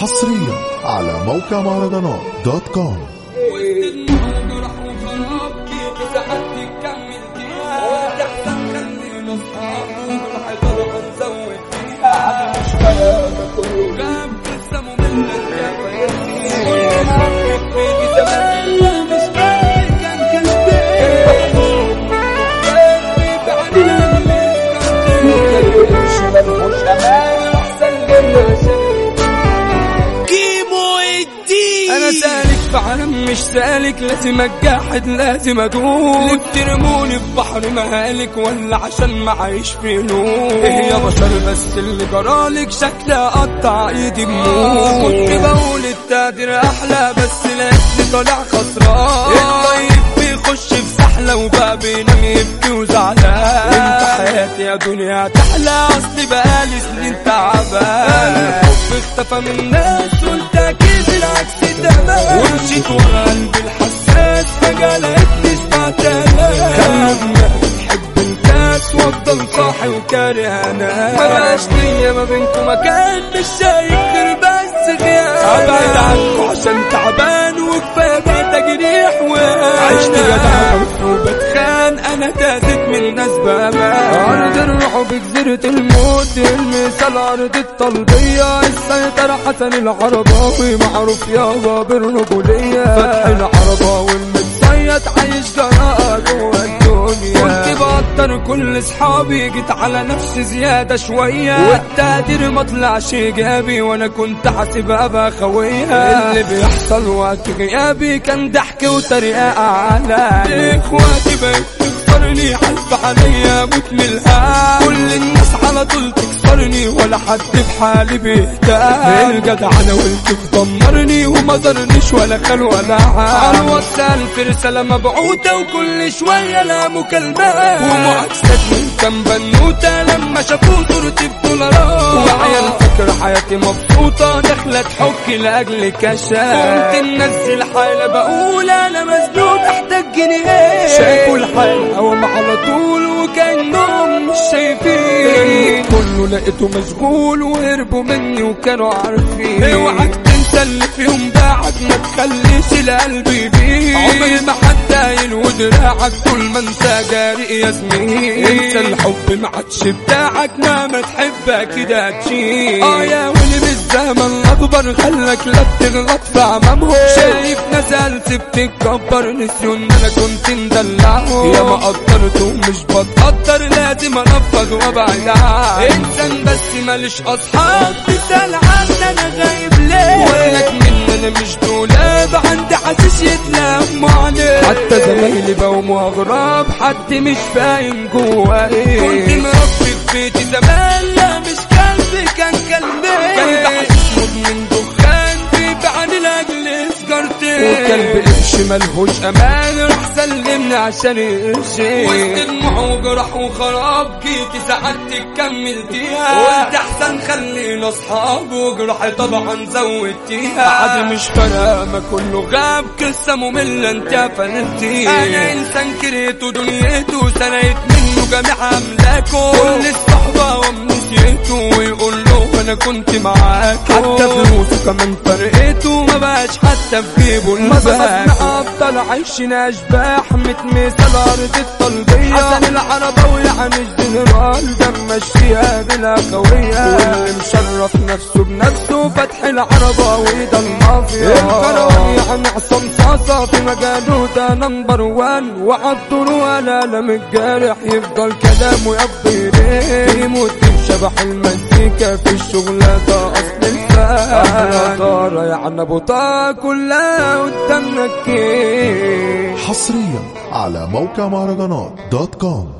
حصريا على موقع مهرجانات دوت كوم. وجرح وخراب كيف ساعات عالم مش سالك لازم اتجاحد لازم ادوس ترموني في بحر مهالك ولا عشان معيش في نور؟ إيه يا بشر بس اللي جرالك شكلي اقطع ايدي بموت. كنت بقول التقدير أحلى بس لقيتني طالع خسران. الطيب بيخش في سحلة وبقى بينام يبكي وزعلان. انت حياتي يا دنيا تحلى أصلي بقالي سنين تعبان. الحب اختفى من الناس قلت أكيد العكس تمام ومشيت ورا قلبي الحساس فجأة لقيتني سمعت خلونا بتحب الكاس وافضل صاحي وكاره أنا ما بقاش ليا ما بينكم مكان مش شايف غير بس غياب أبعد عنكم عشان تعبان أنا تازت من ناس بامان ارض الروح بجزيرة الموت المثال ارض الطلبية السيطرة حسن العرباوي معروف يابا بالرجولية فتح العرباوي المتصيد عايش جراءة جوا الدنيا. كنت بقدر كل أصحابي جيت على نفسي زيادة شوية. والتقدير ما طلعش إيجابي وأنا كنت حاسبها بخوية اللي بيحصل وقت غيابي كان ضحك وتريقة على اخواتي بقت تكسرني حلف عليا موت من كل الناس على طول تكسرني ولا حد في حالي بيهتم الجدع أنا والكيف دمرني وما زرنيش ولا خل ولا عام على وصل في رسالة مبعوثة وكل شوية لا مكالمات. ومعاكسات من كام بنوتة لما شافوا صورتي بدولارات وعيال فاكرة حياتي مبسوطة داخلة تحك لأجل كشاف. كنت منزل حالة بقول أنا مسدود أحتاج جنيه شايفوا الحالة أوام على طول وكأنهم مش كله لقيته مشغول وهربوا مني وكانوا عارفين. اوعك اللي فيهم باعك ما تخليش القلب يبيع عمري ما حد قايل ودراعك طول ما انت جاري يا زميل انسى الحب ما عادش بتاعك مهما تحب كده هتشيل آه يا ولي بالزمن الأكبر خلك لا تغلط في امامهم شايف نزل بتتكبر نسيوا إن أنا كنت مدلعهم يا ما قدرت ومش بتقدر لازم انفض وأبعد عنك. انسان بس ماليش أصحاب. تسال عني أنا غايب ليه؟ وقالك من أنا مش دولاب؟ عندي حاسس يتلموا عليه. حتى زمايلي بقوا اغراب حد مش فاهم جوا إيه. كنت مربي في بيتي زمان لا مش كلبي كان كلبي. كلب حاسس مدمن دخان بيبيعني لأجل سجارتي وكلب قرش ملهوش أمان راح سلمني عشان قرشي وسط دموع وجرح وخراب جيتي ساعات تكمل فيها. قلت أحسن خلينا أصحاب وجرحي طبعا زودتيها. عادي مش فارقه ما كله غاب قصه ممله انت قفلتي أنا إنسان كرهته دنيته سرقت منه جميع أملاكه. كل الصحبة ومنسيته ويقول له أنا كنت معاك. حتى فلوسه كمان فرقته ما بقاش حتى في جيبه المساك أفضل عايشين أشباح متمثل ارض الطلبيه حسن العرباوي عن الجنرال ده مشيها بلا خويه واللي مشرف نفسه بنفسه فتح العرباوي ده المافيا. الكروي عن عصام صاصه في مجاله ده نمبر وان. ولا لم الجارح يفضل كلامه يفضي يموت شبح المزيكا في الشغل ده اصل الفن طارة يعني بطاقة كلها قدامنا الكيف حصريا على موقع مهرجانات دوت كوم.